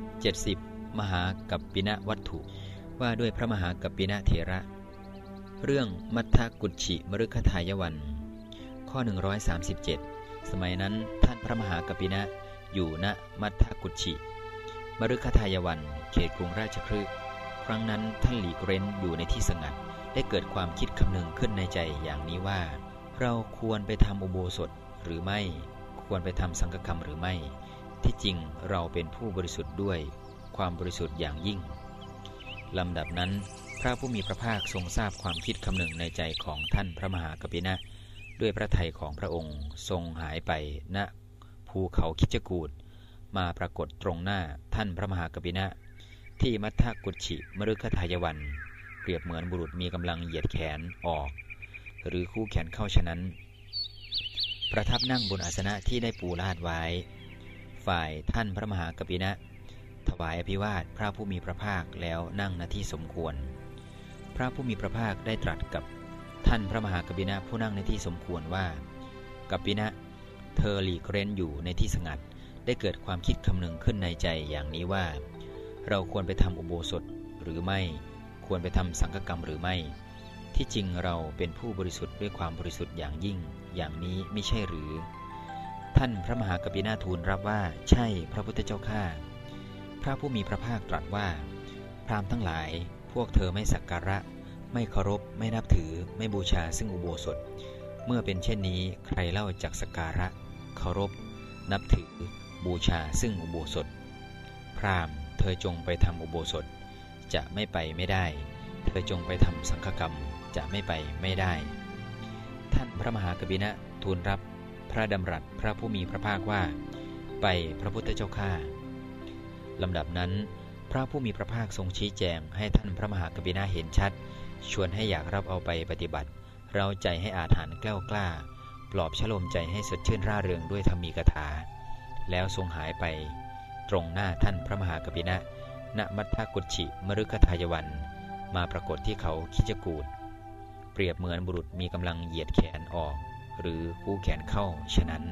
70 มหากัปปินะวัตถุ ว่าด้วยพระมหากัปปินะเถระ เรื่องมัทธกุชิมฤคทายวัน ข้อ 137 สมัยนั้นท่านพระมหากัปปินะอยู่ณมัทธกุชิมฤคทายวัน เขตกรุงราชคฤห์ครั้งนั้นท่านหลีกเร้นอยู่ในที่สงัด ได้เกิดความคิดคำนึงขึ้นในใจอย่างนี้ว่า เราควรไปทำอุโบสถหรือไม่ ควรไปทำสังฆกรรมหรือไม่ ที่จริงเราเป็นผู้บริสุทธิ์ด้วยความบริสุทธิ์อย่างยิ่งลำดับนั้น พระผู้มีพระภาคทรงทราบความคิดคำหนึ่งในใจของท่านพระมหากปินะ ด้วยพระทัยของพระองค์ทรงหายไปณภูเขาคิจกูดมาปรากฏตรงหน้าท่านพระมหากปินะ ที่มัทธกุชิมฤคทายวัน เปรียบเหมือนบุรุษมีกำลังเหยียดแขนออก หรือคู่แขนเข้าฉะนั้น ประทับนั่งบนอาสนะที่ได้ปูลาดไว้ ฝ่ายท่านพระมหากปินะ ถวายอภิวาทพระผู้มีพระภาคแล้วนั่งณที่สมควร พระผู้มีพระภาคได้ตรัสกับท่านพระมหากปินะผู้นั่งในที่สมควรว่า กปินะ เธอหลีกเร้นอยู่ในที่สงัดได้เกิดความคิดคำนึงขึ้นในใจอย่างนี้ว่า เราควรไปทำอุโบสถหรือไม่ ควรไปทำสังฆกรรมหรือไม่ ที่จริงเราเป็นผู้บริสุทธิ์ด้วยความบริสุทธิ์อย่างยิ่ง อย่างนี้ไม่ใช่หรือ ท่านพระมหากปินาทูลรับว่าใช่พระพุทธเจ้าข้าพระผู้มีพระภาคตรัสว่า พราหมณ์ทั้งหลาย พวกเธอไม่สักการะ ไม่เคารพ ไม่นับถือ ไม่บูชาซึ่งอุโบสถ เมื่อเป็นเช่นนี้ใครเล่าจากสักการะ เคารพ นับถือ บูชาซึ่งอุโบสถ พราหมณ์ เธอจงไปทำอุโบสถ จะไม่ไปไม่ได้ เธอจงไปทำสังฆกรรม จะไม่ไปไม่ได้ ท่านพระมหากบินะทูลรับ พระดำรัสพระผู้มีพระภาคว่า ไปพระพุทธเจ้าข้าลำดับนั้นพระผู้มีพระภาคทรงชี้แจงให้ท่านพระมหากบินาเห็นชัด ชวนให้อยากรับเอาไปปฏิบัติ เราใจให้อาถรรพ์แกล้วกล้า ปลอบฉลมใจให้สดชื่นร่าเริงด้วยธรรมีกถา แล้วทรงหายไป ตรงหน้าท่านพระมหากบินะณมัทธกุชิมรุกทายวัน มาปรากฏที่เขาคิจกูดเปรียบเหมือนบุรุษมีกำลังเหยียดแขนออก หรือคู่แขนเข้าฉะนั้น